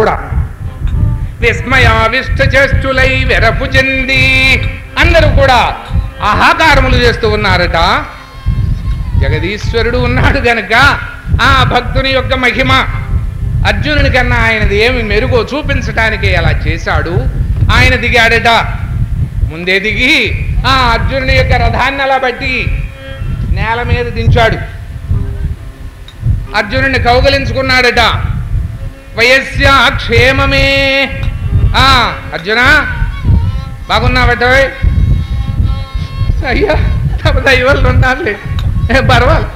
కూడా. విస్మయావిష్ట చేష్టులై వెరపు చెంది అందరూ కూడా ఆహాకారములు చేస్తూ ఉన్నారట. జగదీశ్వరుడు ఉన్నాడు గనక ఆ భక్తుని యొక్క మహిమ అర్జునుని కన్నా ఆయనది ఏమి మెరుగో చూపించటానికి అలా చేశాడు. ఆయన దిగాడట. ముందే దిగి ఆ అర్జునుని యొక్క రథాన్ని అలా బట్టి నేల మీద దించాడు. అర్జునుడిని కౌగలించుకున్నాడట. వయస్యా క్షేమమే. ఆ అర్జున? బాగున్నావట అయ్యా తమ దైవాలు ఉండాలి ఏ పర్వాలి.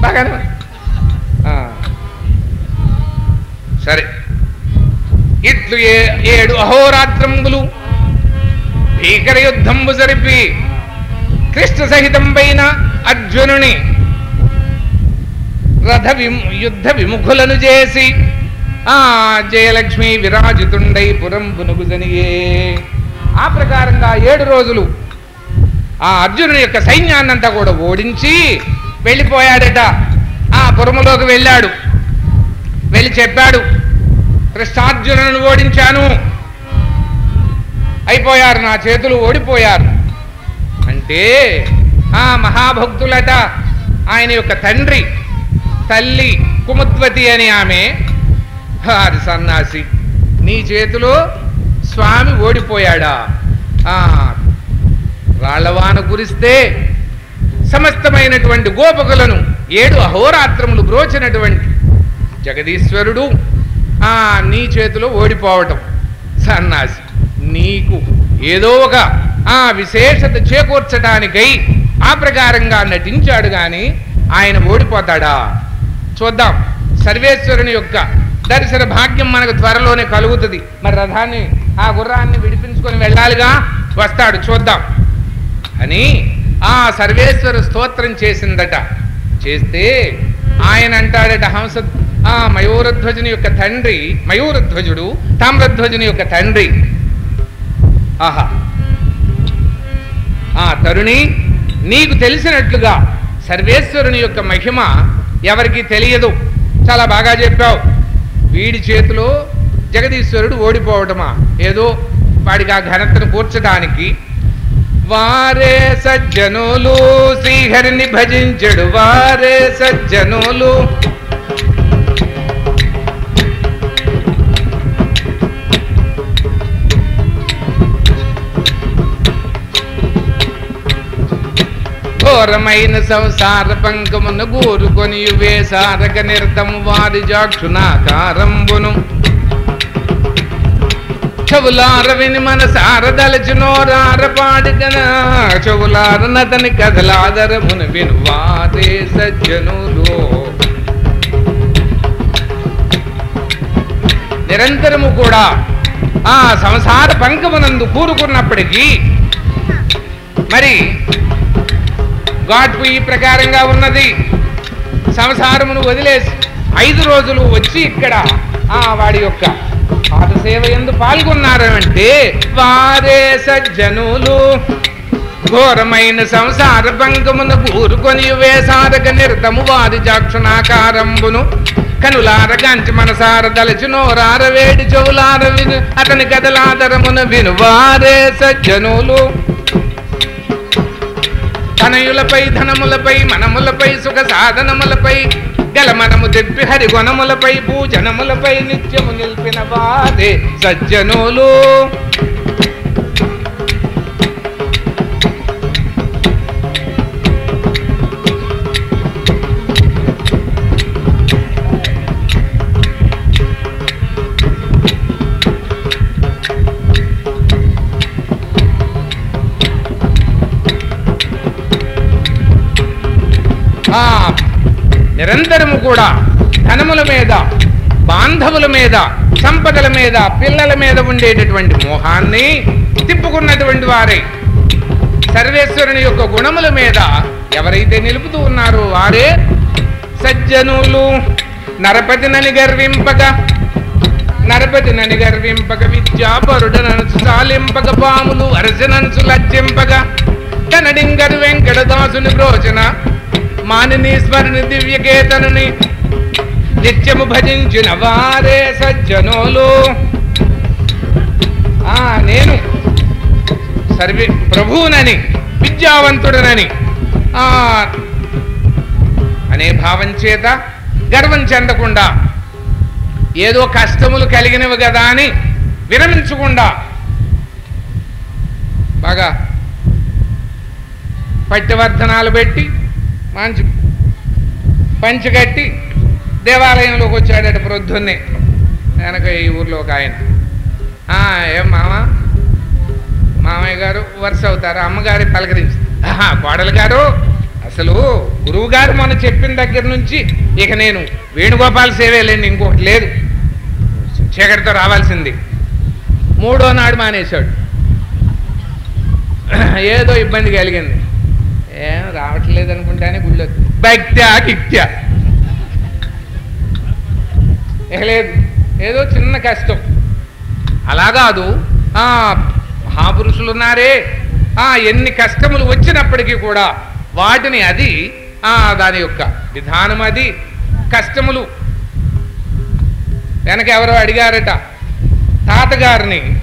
బాగానే సరే. ఇట్లు ఏడు అహోరాత్రములు. భీకర యుద్ధంబు జరిపి కృష్ణ సహితం పైన అర్జునుని రథ విము యుద్ధ విముఖులను చేసి ఆ జయలక్ష్మి విరాజితుండై పురం పునుగుజనియే ఆ ప్రకారంగా ఏడు రోజులు ఆ అర్జునుని యొక్క సైన్యాన్నంతా కూడా ఓడించి వెళ్ళిపోయాడట. ఆ పురములోకి వెళ్ళాడు. వెళ్ళి చెప్పాడు కృష్ణార్జునులను ఓడించాను. అయిపోయారు నా చేతులు ఓడిపోయారు. అంటే ఆ మహాభక్తులట ఆయన యొక్క తండ్రి తల్లి కుముద్వతి అని ఆమె అది సన్నాసి. నీ చేతిలో స్వామి ఓడిపోయాడా? రాళ్ళవాన కురిస్తే సమస్తమైనటువంటి గోపకులను ఏడు అహోరాత్రములు బ్రోచినటువంటి జగదీశ్వరుడు ఆ నీ చేతిలో ఓడిపోవటం. సన్నాసి నీకు ఏదో ఒక ఆ విశేషత చేకూర్చడానికై ఆ ప్రకారంగా నటించాడు కానీ ఆయన ఓడిపోతాడా? చూద్దాం. సర్వేశ్వరుని యొక్క దర్శన భాగ్యం మనకు త్వరలోనే కలుగుతుంది. మరి రథాన్ని ఆ గుర్రాన్ని విడిపించుకొని వెళ్ళాలిగా? వస్తాడు చూద్దాం. అని ఆ సర్వేశ్వర స్తోత్రం చేసిందట. చేస్తే ఆయన అంటాడట హంస ఆ మయూరధ్వజుని యొక్క తండ్రి మయూరధ్వజుడు తామ్రధ్వజుని యొక్క తండ్రి. ఆహా. ఆ తరుణి నీకు తెలిసినట్లుగా సర్వేశ్వరుని యొక్క మహిమ ఎవరికి తెలియదు. చాలా బాగా చెప్పావు. వీడి చేతిలో జగదీశ్వరుడు ఓడిపోవటమా? ఏదో వాడికి ఆ ఘనతను కూర్చడానికి వారే సజ్జనులు శ్రీహరిని భజించడు. వారే సజ్జనులు ఘోరమైన సంసార పంకమును గూరుకొని వేసారక నిర్తము వారి జాక్షునాకారంబును చెవులార విని మనసార దలచునోరార పాడుగనా చెవులార నతని కథలాదరమును విను వారే సజ్జనులు. నిరంతరము కూడా ఆ సంసార పంకమునందు కూరుకున్నప్పటికీ మరి ఘాటు ఈ ప్రకారంగా ఉన్నది. సంసారమును వదిలేసి ఐదు రోజులు వచ్చి ఇక్కడ ఆ వాడి యొక్క పాదసేవ ఎందు పాల్గొన్నారు అంటే వారే సజ్జనులు. ఘోరమైన సంసార భంగమును కూరుకొని వేసారక నిరతము వారి జాక్షునాకారంబును కనులార గంచి మనసార దలచి నోరార వేడి చెవులార విను. అతని కథలాదరమున విను వారే సజ్జనులు. తనయులపై ధనములపై మనములపై సుఖ సాధనములపై గలమనము తెప్పి హరి గుణములపై భూజనములపై నిత్యము నిలిపిన వాదే సజ్జనులు. నిరంతరము కూడా ధనముల మీద బాంధవుల మీద సంపదల మీద పిల్లల మీద ఉండేటటువంటి మోహాన్ని తిప్పుకున్నటువంటి వారే. సర్వేశ్వరుని యొక్క గుణముల మీద ఎవరైతే నిలుపుతూ ఉన్నారో వారే సజ్జనులు. నరపతినని గర్వింపక నరపతినని గర్వింపక విద్యాపరుడనను సాలింపక పాములు అరసనన్సు లజ్జింపక కనడింగరు వెంకటదాసుని బ్రోచన మానినీశ్వరుని దివ్యకేతనుని నిత్యము భజించిన వారే సజ్జనులు. ఆ నేను సర్వే ప్రభువునని విద్యావంతుడనని ఆ అనే భావం చేత గర్వం చెందకుండా ఏదో కష్టములు కలిగినవి కదా అని విరమించకుండా బాగా పట్టివర్ధనాలు పెట్టి మంచి పంచగట్టి దేవాలయంలోకి వచ్చాడట ప్రొద్దున్నే. వెనక ఈ ఊర్లో ఒక ఆయన. ఏం మామ? మామయ్య గారు వరుస అవుతారు అమ్మగారి పలకరించి. ఆహా కోడలు గారు అసలు గురువు గారు మొన్న చెప్పిన దగ్గర నుంచి ఇక నేను వేణుగోపాల సేవేలేండి ఇంకొకటి లేదు. చీకటితో రావాల్సింది. మూడో నాడు మానేశాడు. ఏదో ఇబ్బంది కలిగింది. ఏం రావట్లేదు అనుకుంటానే గుళ్ళు బైక్త్యా కిక్త్యా లేదు ఏదో చిన్న కష్టం. అలా కాదు. ఆ మహాపురుషులు ఉన్నారే ఆ ఎన్ని కష్టములు వచ్చినప్పటికీ కూడా వాటిని అది ఆ దాని యొక్క విధానం అది కష్టములు. వెనక ఎవరో అడిగారట తాతగారిని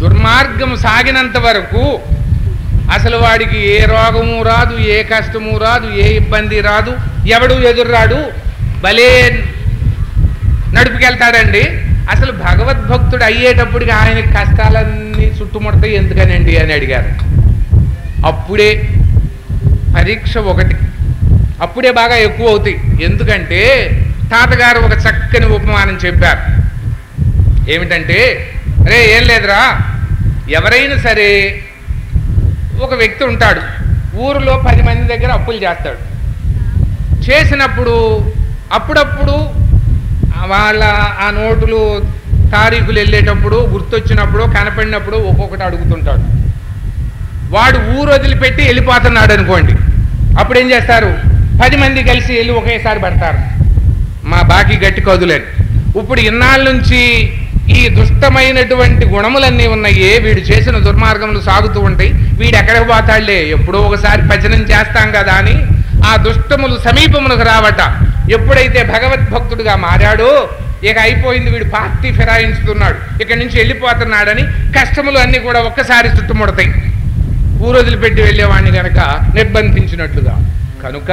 దుర్మార్గం సాగినంత వరకు అసలు వాడికి ఏ రోగము రాదు ఏ కష్టము రాదు ఏ ఇబ్బంది రాదు. ఎవడు ఎదురురాడు? భలే నడుపుకెళ్తాడండి. అసలు భగవద్భక్తుడు అయ్యేటప్పటికి ఆయన కష్టాలన్నీ చుట్టుముడతాయి ఎందుకనండి అని అడిగారు. అప్పుడే పరీక్ష ఒకటి. అప్పుడే బాగా ఎక్కువ అవుతాయి. ఎందుకంటే తాతగారు ఒక చక్కని ఉపమానం చెప్పారు. ఏమిటంటే అరే ఏం లేదురా. ఎవరైనా సరే ఒక వ్యక్తి ఉంటాడు. ఊరిలో పది మంది దగ్గర అప్పులు చేస్తాడు. చేసినప్పుడు అప్పుడప్పుడు వాళ్ళ ఆ నోటులు తారీఖులు వెళ్ళేటప్పుడు గుర్తొచ్చినప్పుడు కనపడినప్పుడు ఒక్కొక్కటి అడుగుతుంటాడు. వాడు ఊరు వదిలిపెట్టి వెళ్ళిపోతున్నాడు అనుకోండి. అప్పుడు ఏం చేస్తారు? పది మంది కలిసి వెళ్ళి ఒకేసారి పడతారు. మా బాకీ గట్టి కదులని. ఇప్పుడు ఇన్నాళ్ళ నుంచి ఈ దుష్టమైనటువంటి గుణములన్నీ ఉన్నాయి వీడు చేసిన దుర్మార్గములు సాగుతూ ఉంటాయి. వీడు ఎక్కడికి పోతాడులే? ఎప్పుడో ఒకసారి భజనం చేస్తాం కదా అని ఆ దుష్టములు సమీపమునకు రావట. ఎప్పుడైతే భగవద్భక్తుడిగా మారాడో ఇక అయిపోయింది వీడు పార్టీ ఫిరాయించుతున్నాడు. ఇక్కడి నుంచి వెళ్ళిపోతున్నాడని కష్టములు అన్నీ కూడా ఒక్కసారి చుట్టుముడతాయి. పెట్టి వెళ్ళేవాడిని కనుక నిర్బంధించినట్లుగా. కనుక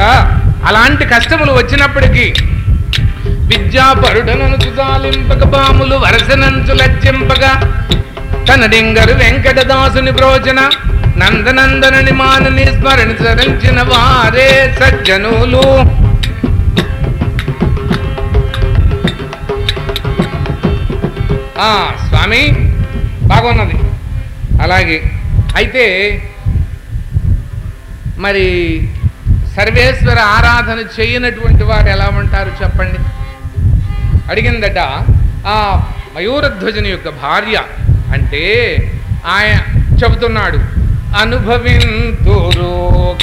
అలాంటి కష్టములు వచ్చినప్పటికీ విద్యాపరుడనను చుదాలింపక పాములు వరసనంచు లచ్చింపగా కనడింగరు వెంకటదాసుని బ్రోచన నందనందనని మానని స్మరణ సరించిన వారే సజ్జనులు. ఆ స్వామి బాగున్నది. అలాగే అయితే మరి సర్వేశ్వర ఆరాధన చేయనటువంటి వారు ఎలా ఉంటారు చెప్పండి? అడిగిందట ఆ మయూరధ్వజుని యొక్క భార్య అంటే ఆయన చెబుతున్నాడు అనుభవింతురు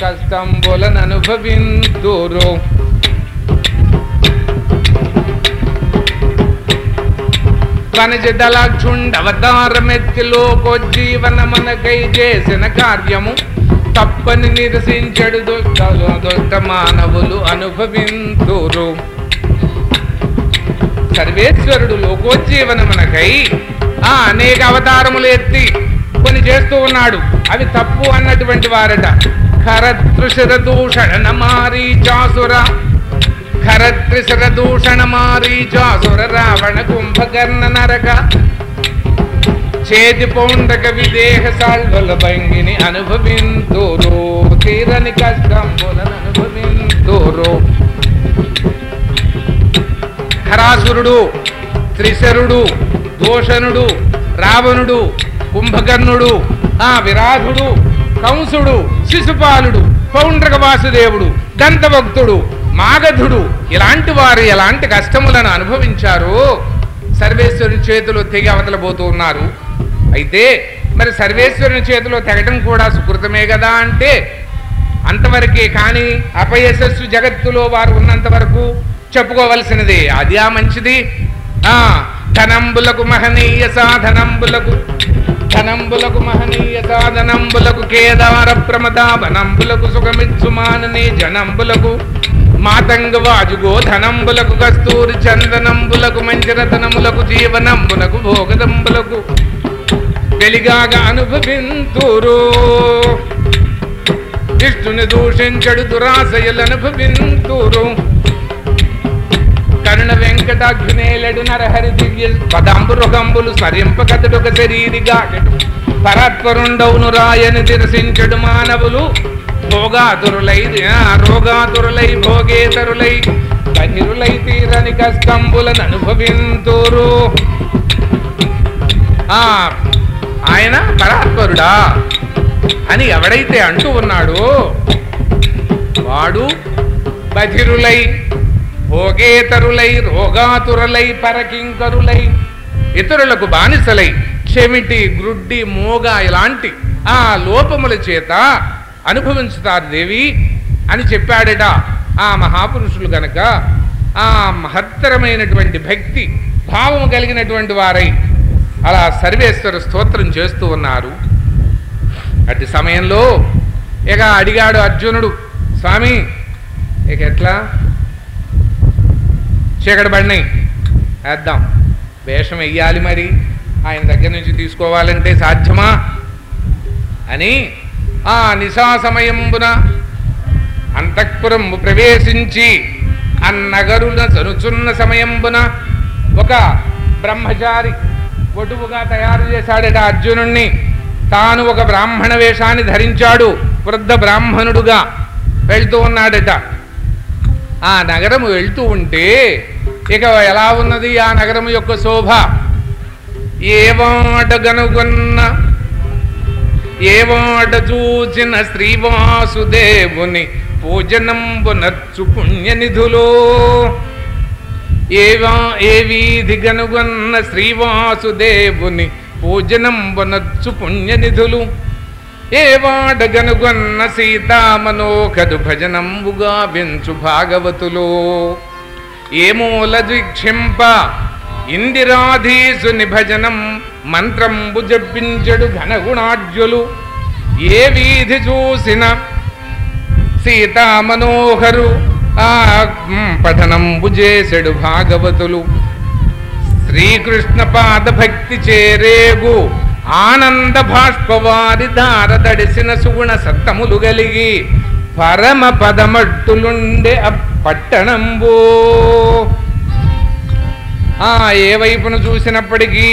కష్టంబులను అనుభవింతురు వనజదలాక్షుండవతారమెత్తిలోకోజ్జీవనమనకై చేసిన కార్యము తప్పని నిరసించడు దుష్ట దుష్ట మానవులు అనుభవింతురు సర్వేశ్వరుడు లోకోజ్జీవనమునకై ఆ అనేక అవతారములు ఎత్తి కొన్ని చేస్తూ ఉన్నాడు. అవి తప్పు అన్నటువంటి వారట. ఖరతృషర దూషణ మారీచాసుర ఖరత్రిసర దూషణ మారీచాసుర రావణ కుంభకర్ణ నరక. చేతి పౌండక విదేహ సాల్వల భంగిని అనుభవింతురు తీరని కష్టం అనుభవింతురు ధరాసురుడు త్రిశరుడు దోషణుడు రావణుడు కుంభకర్ణుడు ఆ విరాధుడు కంసుడు శిశుపాలుడు పౌండ్రక వాసుదేవుడు దంతభక్తుడు మాగధుడు ఇలాంటి వారు ఎలాంటి కష్టములను అనుభవించారు సర్వేశ్వరుని చేతిలో తెగి అవతలబోతూ ఉన్నారు. అయితే మరి సర్వేశ్వరుని చేతిలో తెగటం కూడా సుకృతమే కదా అంటే అంతవరకే కానీ అపయశస్సు జగత్తులో వారు ఉన్నంత వరకు చెప్పుకోవలసినది. అది ఆ మంచిది. ఆ ధనంబులకు మహనీయ సాధనంబులకు ధనంబులకు మహనీయ సాధనంబులకు కేదార ప్రమదావనంబులకు సుఖమిత్సుమానని జనంబులకు మాతంగ వాజుగో ధనంబులకు కస్తూరి చందనంబులకు మంచిరతనములకు జీవనంబులకు భోగదంబులకు వెలిగాగా అనుభవింతురు. విష్ణుని దూషించడు దురాశయలు అనుభవింతురు. కరుణ వెంకటాగ్నేలడు నరహరి దివ్య పదంబురుగంబులు స్మరింపకతుడొక శరీరిగా. పరత్వరుండవును రాయని తిరసించడు మానవులు. భోగాతురులై రోగాతురులై భోగేతరులై బహిరులై తీరని కష్టంబులను అనుభవింతురు. ఆ ఆయన పరాత్పరుడా అని ఎవడైతే అంటూ ఉన్నాడో వాడు బధిరులై భోగేతరులై రోగాతురులై పరకింకరులై ఇతరులకు బానిసలై చెమిటి గ్రుడ్డి మోగ ఇలాంటి ఆ లోపముల చేత అనుభవించుతారు దేవి అని చెప్పాడట. ఆ మహాపురుషులు గనక ఆ మహత్తరమైనటువంటి భక్తి భావము కలిగినటువంటి వారై అలా సర్వేశ్వర స్తోత్రం చేస్తూ ఉన్నారు. అట్టి సమయంలో ఇక అడిగాడు అర్జునుడు స్వామి ఇక ఎట్లా? చీకటి పడినాయి. వేద్దాం. వేషం వెయ్యాలి మరి. ఆయన దగ్గర నుంచి తీసుకోవాలంటే సాధ్యమా? అని ఆ నిశా సమయంబున అంతఃపురము ప్రవేశించి అన్నగరుల చనుచున్న సమయంబున ఒక బ్రహ్మచారి ఒటువుగా తయారు చేశాడట అర్జునుణ్ణి. తాను ఒక బ్రాహ్మణ వేషాన్ని ధరించాడు. వృద్ధ బ్రాహ్మణుడుగా వెళ్తూ ఉన్నాడట. ఆ నగరము వెళ్తూ ఉంటే ఇక ఎలా ఉన్నది ఆ నగరము యొక్క శోభ? ఏవాట గనుగొన్న ఏవాట చూచిన శ్రీవాసుదేవుని పూజనంబు నర్చు పుణ్యనిధులో ఏవా ఏ వీధి గనుగొన్న శ్రీవాసుదేవుని పూజనంబు నర్చు పుణ్యనిధులు ఏవాడ గనుగొన్న సీతామనోకదు భజనంబుగా వెంచు భాగవతులో? ఏ మూల ద్విక్షింప ఇందిరాధీసుని భజనం మంత్రంబు జపించడు ఘనగుణాఢ్యులు ఏ వీధి చూసిన? సీతామనోహరు. ఆ పఠనంబు చేసెడు భాగవతులు. శ్రీకృష్ణ పాద భక్తి చేరేగు. ఆనంద భాష్పవారి దార దడిసిన సుగుణ సత్తములు గలిగి. పరమ పదమట్టులుండే అప్ప ఆ ఏ వైపును చూసినప్పటికీ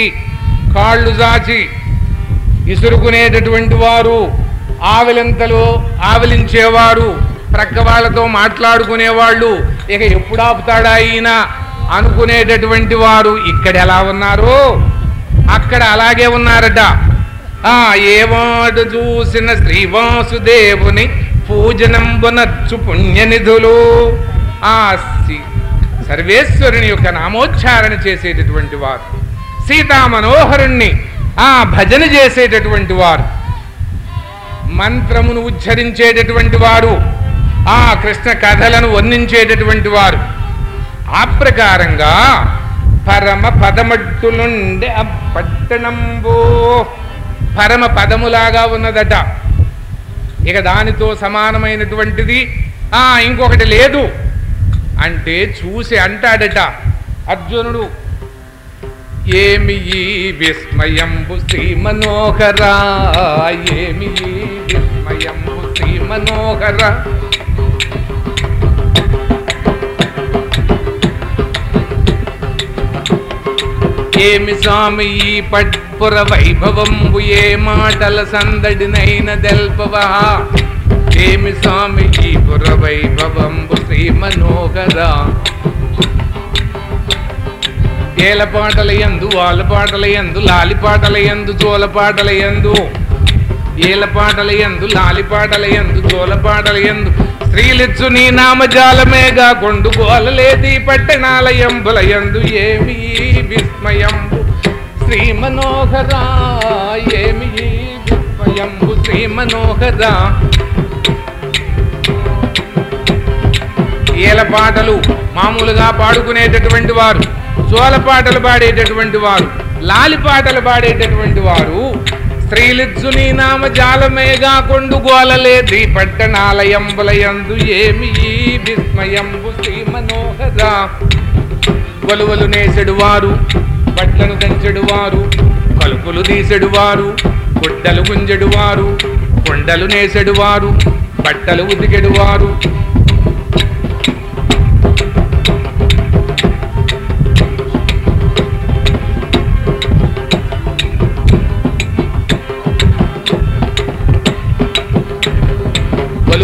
కాళ్ళు చాచి ఇసురుకునేటటువంటి వారు ఆవిలింతలు ఆవిలించేవారు ప్రక్క వాళ్ళతో మాట్లాడుకునేవాళ్ళు ఇక ఎప్పుడు ఆపుతాడా ఈయన అనుకునేటటువంటి వారు ఇక్కడ ఎలా ఉన్నారు అక్కడ అలాగే ఉన్నారట. ఆ ఏవాడు చూసిన శ్రీవాసుదేవుని పూజనంబునచ్చు పుణ్యనిధులు. ఆ సర్వేశ్వరుని యొక్క నామోచ్చారణ చేసేటటువంటి వారు. సీతా మనోహరుణ్ణి ఆ భజన చేసేటటువంటి వారు. మంత్రమును ఉచ్చరించేటటువంటి వారు. ఆ కృష్ణ కథలను వర్ణించేటటువంటి వారు. ఆ ప్రకారంగా పరమ పదమట్టులుండే పట్టణంబో పరమ పదములాగా ఉన్నదట. ఇక దానితో సమానమైనటువంటిది. ఇంకొకటి లేదు. అంటే చూసి అంటాడట అర్జునుడు. ఏమి ఈ విస్మయంబు శ్రీ మనోహరా ఏమి ఈ విస్మయంబు శ్రీ మనోహర. ఏమి స్వామి ఈ పట్పుర వైభవంబు ఏ మాటల సందడినైన దెల్పవా? ఏమి స్వామి ఈ గురవైభవంబు శ్రీ మనోహర ఏల పాటల ఎందు వాళ్ళ పాటల ఎందు లాలి పాటల ఎందు జోల పాటల ఎందు ఏల పాటల ఎందు లాలి పాటల ఎందు జోల పాటల ఎందు స్త్రీలిచ్చు నీ నామజాలమేగా కొండు గోలలేది పట్టణాల ఎందు ఏమి విస్మయంబు శ్రీ మనోహరా ఏమి విస్మయంబు శ్రీ మనోహరా ఏల పాటలు మామూలుగా పాడుకునేటటువంటి వారు జోల పాటలు పాడేటటువంటి వారు లాలి పాటలు పాడేటటువంటి వారు స్త్రీలిజ్జు నీ నామ జాలమేగా కొండు ద్రీ పట్టణాలయంబులయందు ఏమి ఈ విస్మయంబు శ్రీ మనోహర. కొలువలు బట్టలు బట్లను దంచెడువారు కలుపులు తీసెడువారు గుడ్డలు గుంజెడువారు కొండలు నేసెడువారు బట్టలు ఉతికెడువారు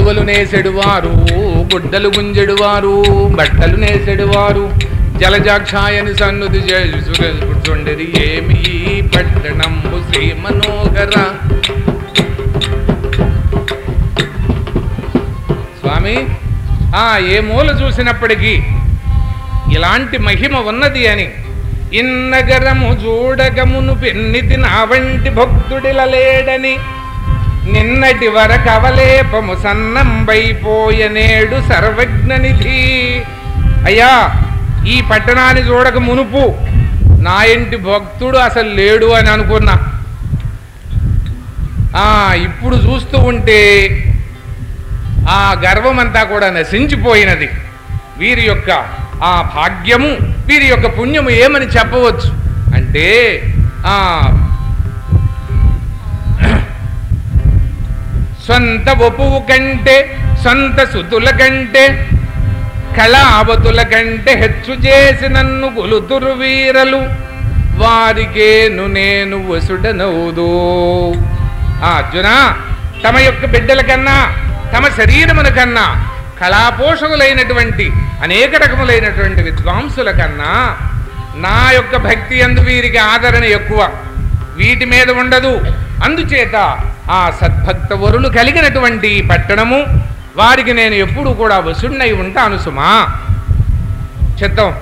కొలువలు నేసెడువారు గుడ్డలు గుంజెడువారు బట్టలు నేసెడువారు. జలజాక్షాయని సన్నుది చేసుకుండేది ఏమి పట్టణంబు శ్రీ మనోహర. స్వామి ఆ ఏ మూల చూసినప్పటికీ ఇలాంటి మహిమ ఉన్నది అని ఇన్నగరము చూడగమును పెన్నితి నా వంటి భక్తుడిల లేడని నిన్నటి వరకవలేపము సన్నంబైపోయనేడు సర్వజ్ఞనిధి. అయ్యా ఈ పట్టణాన్ని చూడక మునుపు నా ఇంటి భక్తుడు అసలు లేడు అని అనుకున్నా. ఆ ఇప్పుడు చూస్తూ ఉంటే ఆ గర్వమంతా కూడా నశించిపోయినది. వీరి యొక్క ఆ భాగ్యము వీరి యొక్క పుణ్యము ఏమని చెప్పవచ్చు? అంటే సొంత ఒపువు కంటే సొంత సుతుల కంటే కళావతుల కంటే హెచ్చు చేసి నన్ను గొలుతురు వీరలు. వారికేను నేను వసుడనవుదు. ఆ అర్జున తమ యొక్క బిడ్డల కన్నా తమ శరీరముల కన్నా కళాపోషకులైనటువంటి అనేక రకములైనటువంటి విద్వాంసుల కన్నా నా యొక్క భక్తి అందు వీరికి ఆదరణ ఎక్కువ. వీటి మీద ఉండదు. అందుచేత ఆ సద్భక్త వరులు కలిగినటువంటి పట్టణము వారికి నేను ఎప్పుడు కూడా వసుణ్ణై ఉంటాను సుమా. చిత్తం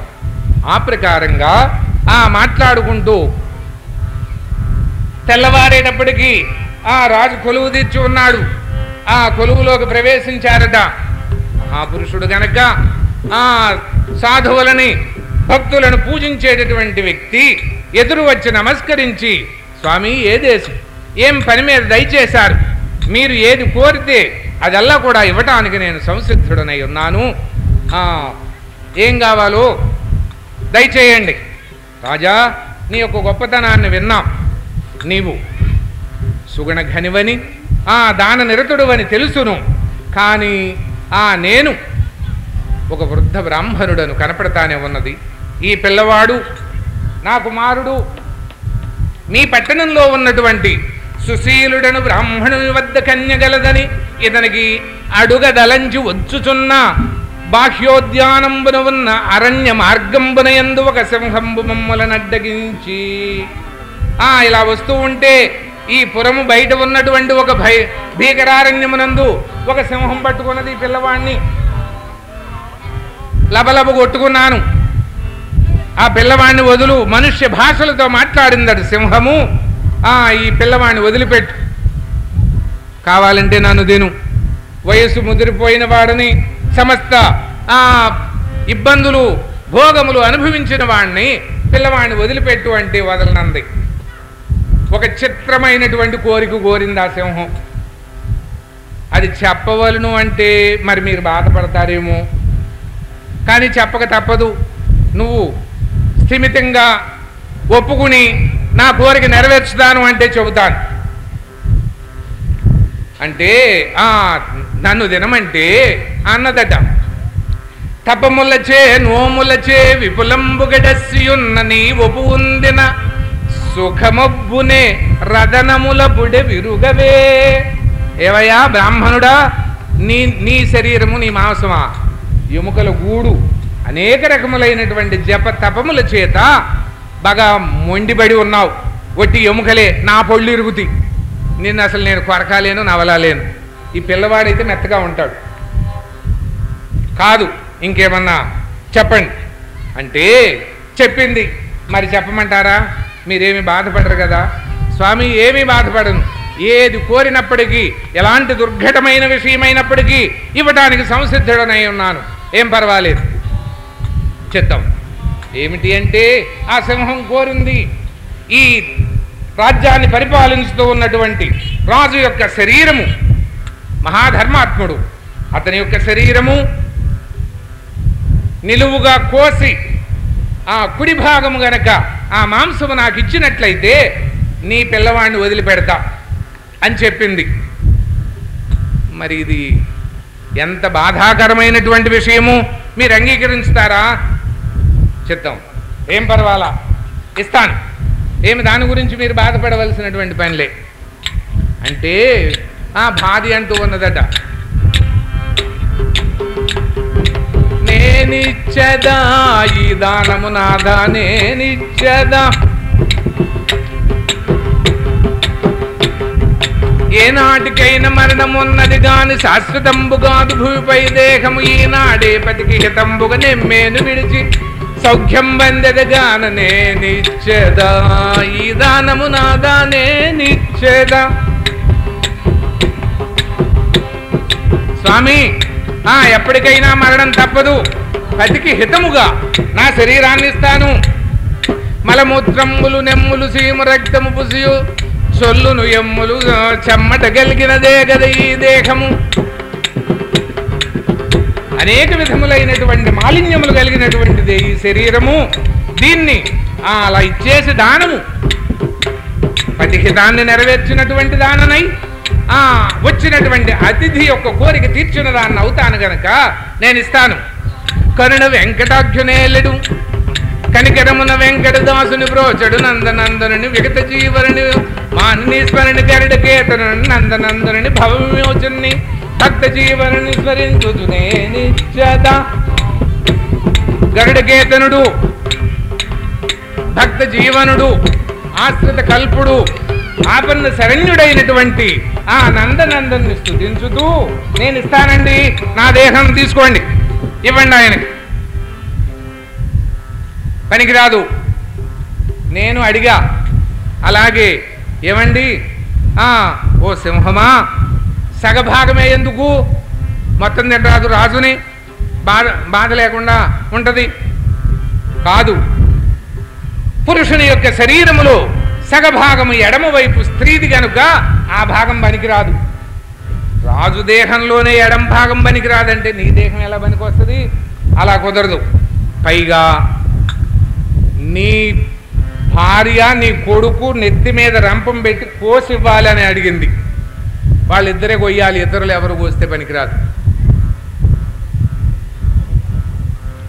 ఆ ప్రకారంగా ఆ మాట్లాడుకుంటూ తెల్లవారేటప్పటికీ ఆ రాజు కొలువు తీర్చి ఉన్నాడు. ఆ కొలువులోకి ప్రవేశించారట. మహాపురుషుడు గనక ఆ సాధువులని భక్తులను పూజించేటటువంటి వ్యక్తి ఎదురు వచ్చి నమస్కరించి స్వామి ఏ దేశం? ఏం పని మీద దయచేశారు? మీరు ఏది కోరితే అదల్లా కూడా ఇవ్వటానికి నేను సంసిద్ధుడనై ఉన్నాను. ఏం కావాలో దయచేయండి. రాజా నీ యొక్క గొప్పతనాన్ని విన్నాం. నీవు సుగుణ ఘనివని ఆ దాన నిరతుడువని తెలుసును. కానీ ఆ నేను ఒక వృద్ధ బ్రాహ్మణుడను కనపడతానే ఉన్నది. ఈ పిల్లవాడు నా కుమారుడు మీ పట్టణంలో ఉన్నటువంటి సుశీలుడను బ్రాహ్మణుని వద్ద కన్యగలదని ఇతనికి అడుగదలంచి వచ్చుచున్న బాహ్యోద్యానంబున ఉన్న అరణ్య మార్గంబున ఎందు ఒక సింహంబు మమ్మలనడ్డగించి ఆ ఇలా వస్తూ ఉంటే ఈ పురము బయట ఉన్నటువంటి ఒక భయ భీకరారణ్యమునందు ఒక సింహం పట్టుకున్నది ఈ పిల్లవాడిని లబలబ కొట్టుకున్నాను. ఆ పిల్లవాడిని వదులు మనుష్య భాషలతో మాట్లాడిందట సింహము. ఈ పిల్లవాడిని వదిలిపెట్టు. కావాలంటే నన్ను తిను. వయస్సు ముదిరిపోయిన వాడిని సమస్త ఆ ఇబ్బందులు భోగములు అనుభవించిన వాడిని పిల్లవాడిని వదిలిపెట్టు అంటే వదలనంది. ఒక చిత్రమైనటువంటి కోరిక కోరింది ఆ సింహం. అది చెప్పవలను అంటే మరి మీరు బాధపడతారేమో. కానీ చెప్పక తప్పదు. నువ్వు స్థిమితంగా ఒప్పుకుని నా కోరిక నెరవేర్చుతాను అంటే చెబుతాను. అంటే ఆ నన్ను తినమంటే అన్నదట. తపములచే నోములచే విపులంబుగడస్యున్న నీ ఒపు ఉందిన సుఖమొబ్బునే రదనముల బుడె విరుగవే. ఏవయ్యా బ్రాహ్మణుడా నీ నీ శరీరము నీ మాంసమా? ఎముకల గూడు అనేక రకములైనటువంటి జప తపముల చేత బాగా మొండిబడి ఉన్నావు. ఒట్టి ఎముకలే నా పొళ్ళు ఇరుగుతాయి నిన్ను అసలు నేను కొరకాలేను నవలాలేను. ఈ పిల్లవాడైతే మెత్తగా ఉంటాడు. కాదు ఇంకేమన్నా చెప్పండి. అంటే చెప్పింది. మరి చెప్పమంటారా? మీరేమి బాధపడరు కదా? స్వామి ఏమీ బాధపడను. ఏది కోరినప్పటికీ ఎలాంటి దుర్ఘటమైన విషయమైనప్పటికీ ఇవ్వటానికి సంసిద్ధుడనై ఉన్నాను. ఏం పర్వాలేదు. చిత్తం ఏమిటి అంటే ఆ సింహం కోరింది. ఈ రాజ్యాన్ని పరిపాలించుతూ ఉన్నటువంటి రాజు యొక్క శరీరము మహాధర్మాత్ముడు అతని యొక్క శరీరము నిలువుగా కోసి ఆ కుడి భాగము గనక ఆ మాంసము నాకు ఇచ్చినట్లయితే నీ పిల్లవాడిని వదిలిపెడతా అని చెప్పింది. మరి ఇది ఎంత బాధాకరమైనటువంటి విషయము? మీరు అంగీకరించుతారా? చెప్తాం. ఏం పర్వాలా? ఇస్తాను. ఏమి దాని గురించి మీరు బాధపడవలసినటువంటి పనిలే. అంటే ఆ బాధి అంటూ ఉన్నదట. నేనిచ్చదా ఈ దానము నాదా? నేనిచ్చదా? ఏనాటికైన మరణమున్నది గాని శాశ్వతంబు కాదు భూమిపై దేహము ఈనాడే పతికి హితంబుగా నెమ్మేను విడిచి సౌఖ్యం వందెదగాననే నేనిచ్చేదా ఈ దానము నాదానే నిచ్చెదా. స్వామి ఆ ఎప్పటికైనా మరణం తప్పదు. పతికి హితముగా నా శరీరాన్ని ఇస్తాను మలమూత్రములు నెమ్ములు సీము రక్తము పుసియు. చొల్లును ఎమ్ములు చెమ్మట గలిగినదే గద ఈ దేహము. అనేక విధములైనటువంటి మాలిన్యములు కలిగినటువంటిది ఈ శరీరము. దీన్ని అలా ఇచ్చేసి దానము. పతిహితాన్ని నెరవేర్చినటువంటి దాననై ఆ వచ్చినటువంటి అతిథి యొక్క కోరిక తీర్చిన దాన్ని అవుతాను గనక నేను ఇస్తాను. కరుణ వెంకటాఖ్యునేలుడు కనికరమున వెంకటదాసుని బ్రోచడు నందనందనుని విగత జీవరుని మానిని స్మరణి గరుడ కేతను నందనందనుని భవవిమోచుని భక్త జీవనని స్మరించుతునే నిత్యత గరుడ కేతనుడు భక్త జీవనుడు ఆశ్రిత కల్పుడు ఆపన్న శరణ్యుడైనటువంటి ఆ నందనందన్ని స్థుతించుతూ నేను ఇస్తానండి నా దేహం తీసుకోండి ఇవ్వండి ఆయనకి. పనికిరాదు. నేను అడిగా అలాగే ఏమండి? ఆ, ఓ సింహమా? సగభాగమే ఎందుకు? మొత్తం తింటరాదు రాజుని. బాధ బాధ లేకుండా ఉంటుంది. కాదు. పురుషుని యొక్క శరీరములో సగభాగము ఎడమవైపు స్త్రీది కనుక ఆ భాగం పనికిరాదు. రాజు దేహంలోనే ఎడం భాగం పనికిరాదంటే నీ దేహం ఎలా పనికొస్తుంది? అలా కుదరదు. పైగా నీ భార్య నీ కొడుకు నెత్తి మీద రంపం పెట్టి కోసి ఇవ్వాలని అడిగింది. వాళ్ళిద్దరే కొయ్యాలి ఇతరులు ఎవరు కోస్తే పనికిరాదు.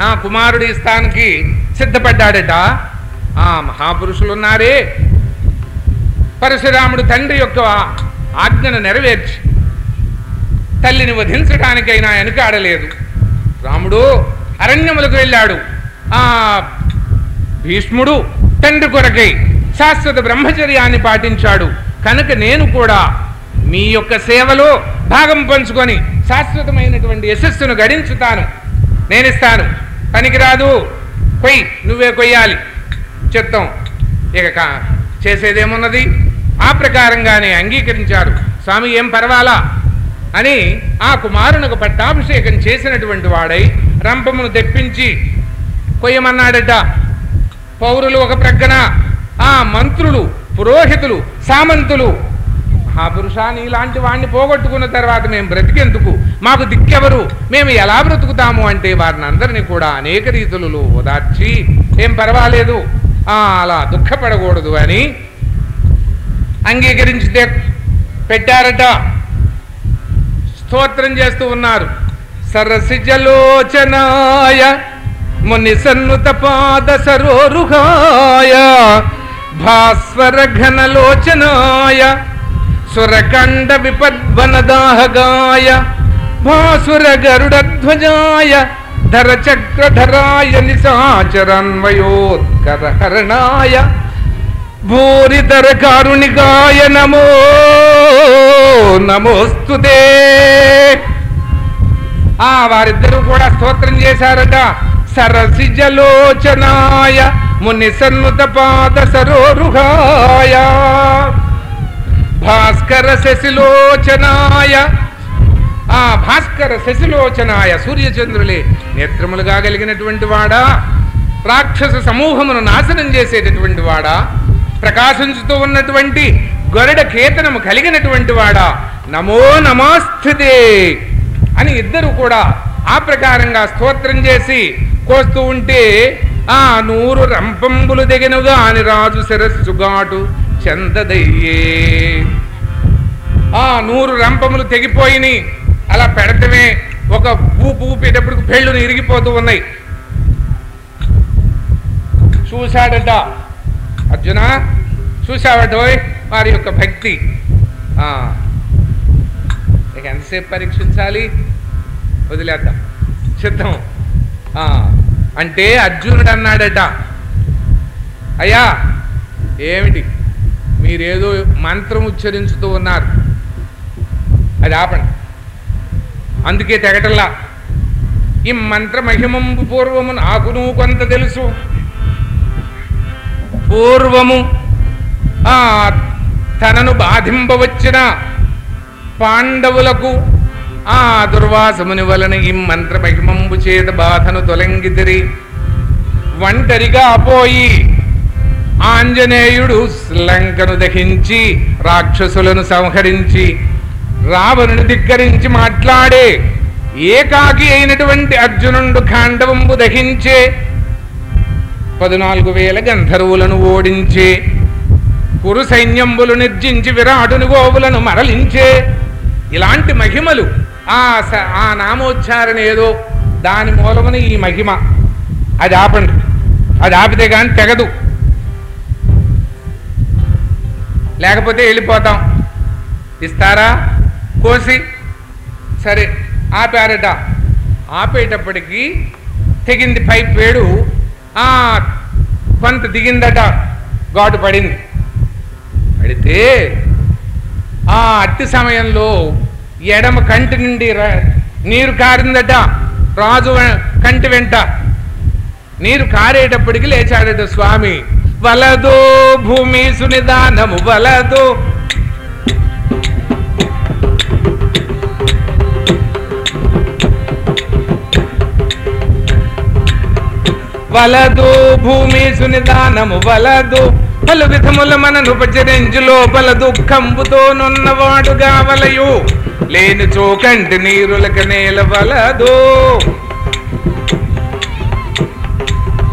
ఆ కుమారుడి స్థానికి సిద్ధపడ్డాడట. ఆ మహాపురుషులు ఉన్నారే పరశురాముడు తండ్రి యొక్క ఆజ్ఞను నెరవేర్చి తల్లిని వధించడానికైనా వెనుకాడలేదు రాముడు అరణ్యములకు వెళ్ళాడు. ఆ భీష్ముడు తండ్రి కొరకై శాశ్వత బ్రహ్మచర్యాన్ని పాటించాడు. కనుక నేను కూడా మీ యొక్క సేవలో భాగం పంచుకొని శాశ్వతమైనటువంటి యశస్సును గడించుతాను. నేనిస్తాను. పనికిరాదు. కొయ్యి నువ్వే కొయ్యాలి. చెప్తాం. ఇక కా- చేసేదేమున్నది? ఆ ప్రకారంగానే అంగీకరించారు స్వామి ఏం పర్వాలా? అని ఆ కుమారునకు పట్టాభిషేకం చేసినటువంటి వాడై రంపమును తెప్పించి కొయ్యమన్నాడట పౌరులు ఒక ప్రక్కన ఆ మంత్రులు పురోహితులు సామంతులు మహాపురుషా నీలాంటి వాణ్ణి పోగొట్టుకున్న తర్వాత మేము బ్రతికెందుకు? మాకు దిక్కెవరు? మేము ఎలా బ్రతుకుతాము అంటే వారిని అందరినీ కూడా అనేక రీతులలో ఓదార్చి ఏం పర్వాలేదు అలా దుఃఖపడకూడదు అని అంగీకరించితే పెట్టారట. స్తోత్రం చేస్తూ ఉన్నారు. సరసిజలోచనాయ ముని సన్నుత పాద సరోరుహాయ భాస్వర ఘనలోచనాయ సురకండ విపద్వనదాహగాయ భాసుర గరుడధ్వజాయ ధర చక్రధరాయ నిశాచరన్వయోత్కరహరణాయ భూరిధర కారుణికాయ నమో నమోస్తు ఆ వారిద్దరూ కూడా స్తోత్రం చేశారట. సరసిజలోచనాయ ముని సన్నుత పాద సరోరుహాయ. భాస్కర శశిలోచనాయ. ఆ భాస్కర శశిలోచనాయ సూర్యచంద్రులే నేత్రములుగా కలిగినటువంటి వాడా? రాక్షస సమూహమును నాశనం చేసేటటువంటి వాడా? ప్రకాశించుతూ ఉన్నటువంటి గరుడ కేతనము కలిగినటువంటి వాడా? నమో నమాస్థితే అని ఇద్దరు కూడా ఆ ప్రకారంగా స్తోత్రం చేసి కోస్తూ ఉంటే ఆ నూరు రంపంబులు దిగనుగా అని రాజు శిరస్సుగాటు చెందదయ్యే. ఆ నూరు రంపములు తెగిపోయి అలా పెడతమే ఒక ఊపు ఊపేటప్పుడు పెళ్ళును ఇరిగిపోతూ ఉన్నాయి. చూశాడట అర్జున? చూశావటోయ్ వారి యొక్క భక్తి. ఆ, ఇక ఎంతసేపు పరీక్షించాలి? వదిలేద్దాం. సిద్ధం. ఆ, అంటే అర్జునుడు అన్నాడట అయ్యా ఏమిటి? మీరేదో మంత్రం ఉచ్చరించుతూ ఉన్నారు. అది ఆపండి. అందుకే తెగటల్లా. ఈ మంత్ర మహిమంబు పూర్వము నాకును కొంత తెలుసు. పూర్వము ఆ తనను బాధింపవచ్చిన పాండవులకు ఆ దుర్వాసముని వలన ఈ మంత్ర మహిమంబు చేత బాధను తొలగితిరి ఒంటరిగా పోయి ఆంజనేయుడు లంకను దహించి రాక్షసులను సంహరించి రావణుని ధిక్కరించి మాట్లాడే ఏకాకి అయినటువంటి అర్జునుండు ఖాండవంబు దహించే పద్నాలుగు వేల గంధర్వులను ఓడించే కురు సైన్యంబులు నిర్జించి విరాటుని గోవులను మరలించే ఇలాంటి మహిమలు ఆ స- ఆ నామోచ్చారణ ఏదో దాని మూలమున ఈ మహిమ. అది ఆపండి. అది ఆపితే కానీ తెగదు. లేకపోతే వెళ్ళిపోతాం. ఇస్తారా? కోసి. సరే ఆపారట. ఆపేటప్పటికీ తెగింది పైప్ వేడు. కొంత దిగిందట. ఘాటు పడింది. పడితే ఆ అట్టి సమయంలో ఎడమ కంటి నుండి నీరు కారిందట. రాజు కంటి వెంట. నీరు కారేటప్పటికి లేచాడట స్వామి. వలదు భూమి సునిదానము వలదు. వలదు భూమి సునిదానము వలదు. పలు విధముల మనను ఉపచరించు లోపల దుఃఖంబుతో నున్నవాడు కావలయు లేని చోకంటి నీరులక నేల వలదు.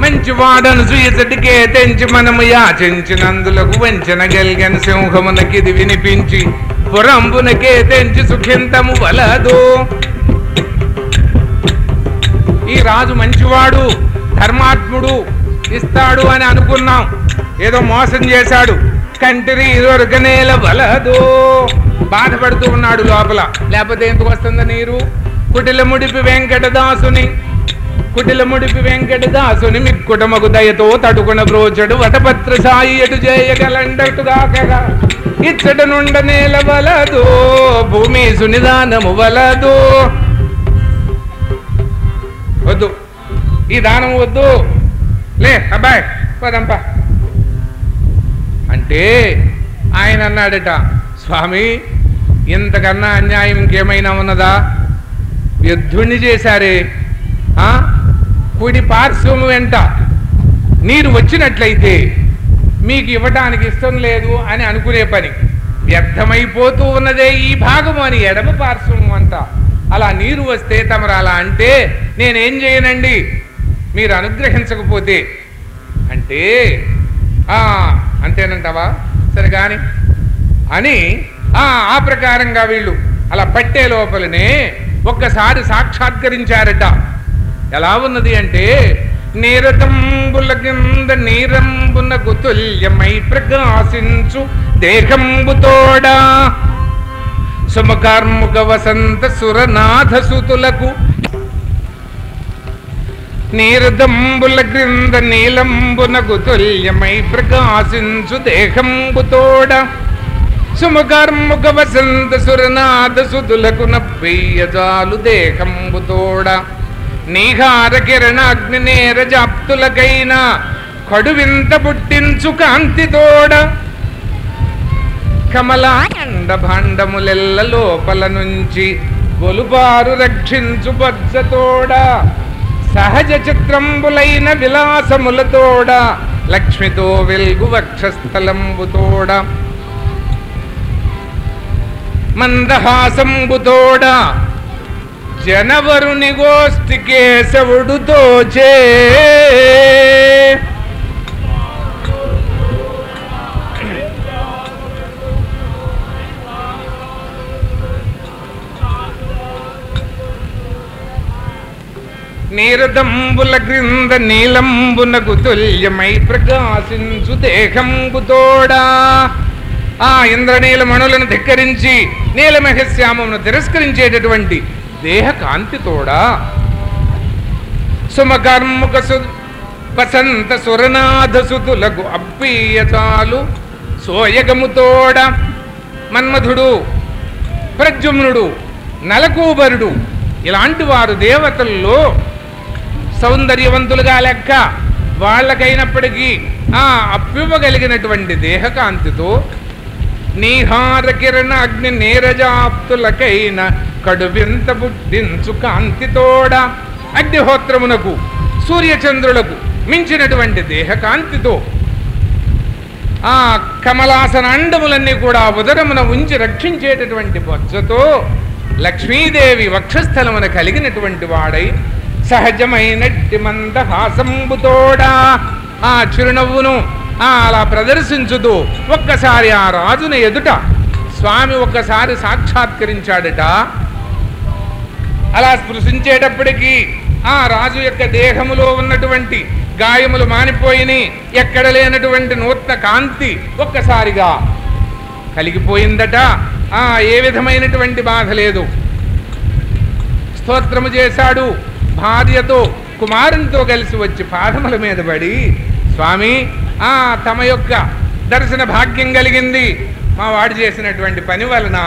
మంచి వాడను సుయసటికే తెంచి మనము యాచించినందులకు వంచన గల్గని సింహమునకిది వినిపించి పురంబునకే తెంచి సుఖింతము వలదు. ఈ రాజు మంచివాడు ధర్మాత్ముడు ఇస్తాడు అని అనుకున్నాం. ఏదో మోసం చేశాడు కంటిని దొరకనేల వలదు. బాధపడుతూ ఉన్నాడు లోపల. లేకపోతే ఎందుకు వస్తుంది నీరు? కుటిల ముడిపి వెంకటదాసుని కుటిల ముడిపి వెంకటదాసుని మిక్కుటమగు దయతో తడుకున బ్రోచడు వటపత్ర సాయి ఎటు చేయగలండటుగా ఇచ్చట నుండ నేల వలదు భూమి సునిదానము వలదు. వద్దు. ఈ దానం వద్దు. లే అబ్బాయి పదంపా. అంటే ఆయన అన్నాడట స్వామి ఇంతకన్నా అన్యాయం ఇంకేమైనా ఉన్నదా? యుద్ధుణ్ణి చేశారే. ఆ? కుడి పార్శ్వము వెంట నీరు వచ్చినట్లయితే మీకు ఇవ్వటానికి ఇష్టం లేదు అని అనుకునే పని. వ్యర్థమైపోతూ ఉన్నదే ఈ భాగము అని ఎడమ పార్శ్వము అంట. అలా నీరు వస్తే తమరు అలా అంటే నేనేం చేయనండి? మీరు అనుగ్రహించకపోతే. అంటే "ఆ, అంతేనంటావా? సరే కాని అని ఆ ప్రకారంగా వీళ్ళు అలా పట్టే లోపలనే ఒక్కసారి సాక్షాత్కరించారట. ఎలా ఉన్నది అంటే నీరతంబుల కింద నీరంబునకు తుల్యమై ప్రకాశించు దేహంబుతోడా సుమకార్ముక వసంత సురనాథ సుతులకు నీరదంబుల క్రింద నీలంబునకు తుల్యమై ప్రకాశించు దేహంబుతోడ సుమకార్ముక వసంత సురనాథ సుతులకు నవ్వెయ్యజాలు దేహంబుతోడా నీహార కిరణాగ్ని నేర జాప్తులకైనా కడువింత పుట్టించు కాంతితోడ. కమలాండ భాండములెల్ల లోపల నుంచి గొలుపారు రక్షించు బజ్జతోడ. సహజ చిత్రంబులైన విలాసములతోడ. లక్ష్మితో వెల్గు వక్షస్థలంబుతోడ. మందహాసంబుతోడ. జనవరుని గోష్ఠి కేశవుడుతో చే నీరదంబుల క్రింద నీలంబునకు తుల్యమై ప్రకాశించు దేహంబుతోడా ఆ ఇంద్రనీల మణులను ధిక్కరించి నీలమహశ్యామమును తిరస్కరించేటటువంటి దేహ కాంతితోడా సుమకర్ముక సు వసంత సురనాథ సుతులకు అప్పీయతాలు సోయగముతోడ? మన్మధుడు ప్రద్యుమ్నుడు నలకూబరుడు ఇలాంటి వారు దేవతల్లో సౌందర్యవంతులుగా లెక్క వాళ్ళకైనప్పటికీ ఆ అప్పివ్వగలిగినటువంటి దేహకాంతితో నీహార కిరణ అగ్ని నీరజాప్తులకైన కడువింత బుద్ధించు కాంతితోడ. అగ్నిహోత్రమునకు సూర్యచంద్రులకు మించినటువంటి దేహకాంతితో. ఆ కమలాసన అండములన్నీ కూడా ఉదరమున ఉంచి రక్షించేటటువంటి బొజ్జతో లక్ష్మీదేవి వక్షస్థలమున కలిగినటువంటి వాడై సహజమైనట్టి మందహాసంబుతోడా. ఆ చిరునవ్వును అలా ప్రదర్శించుతూ ఒక్కసారి ఆ రాజుని ఎదుట స్వామి ఒక్కసారి సాక్షాత్కరించాడట. అలా స్పృశించేటప్పటికీ ఆ రాజు యొక్క దేహములో ఉన్నటువంటి గాయములు మానిపోయిని ఎక్కడ లేనటువంటి నూతన కాంతి ఒక్కసారిగా కలిగిపోయిందట. ఆ ఏ విధమైనటువంటి బాధ లేదు. స్తోత్రము చేశాడు. భార్యతో కుమారునితో కలిసి వచ్చి పాదముల మీద పడి స్వామి తమ యొక్క దర్శన భాగ్యం కలిగింది. మా వాడు చేసినటువంటి పని వలన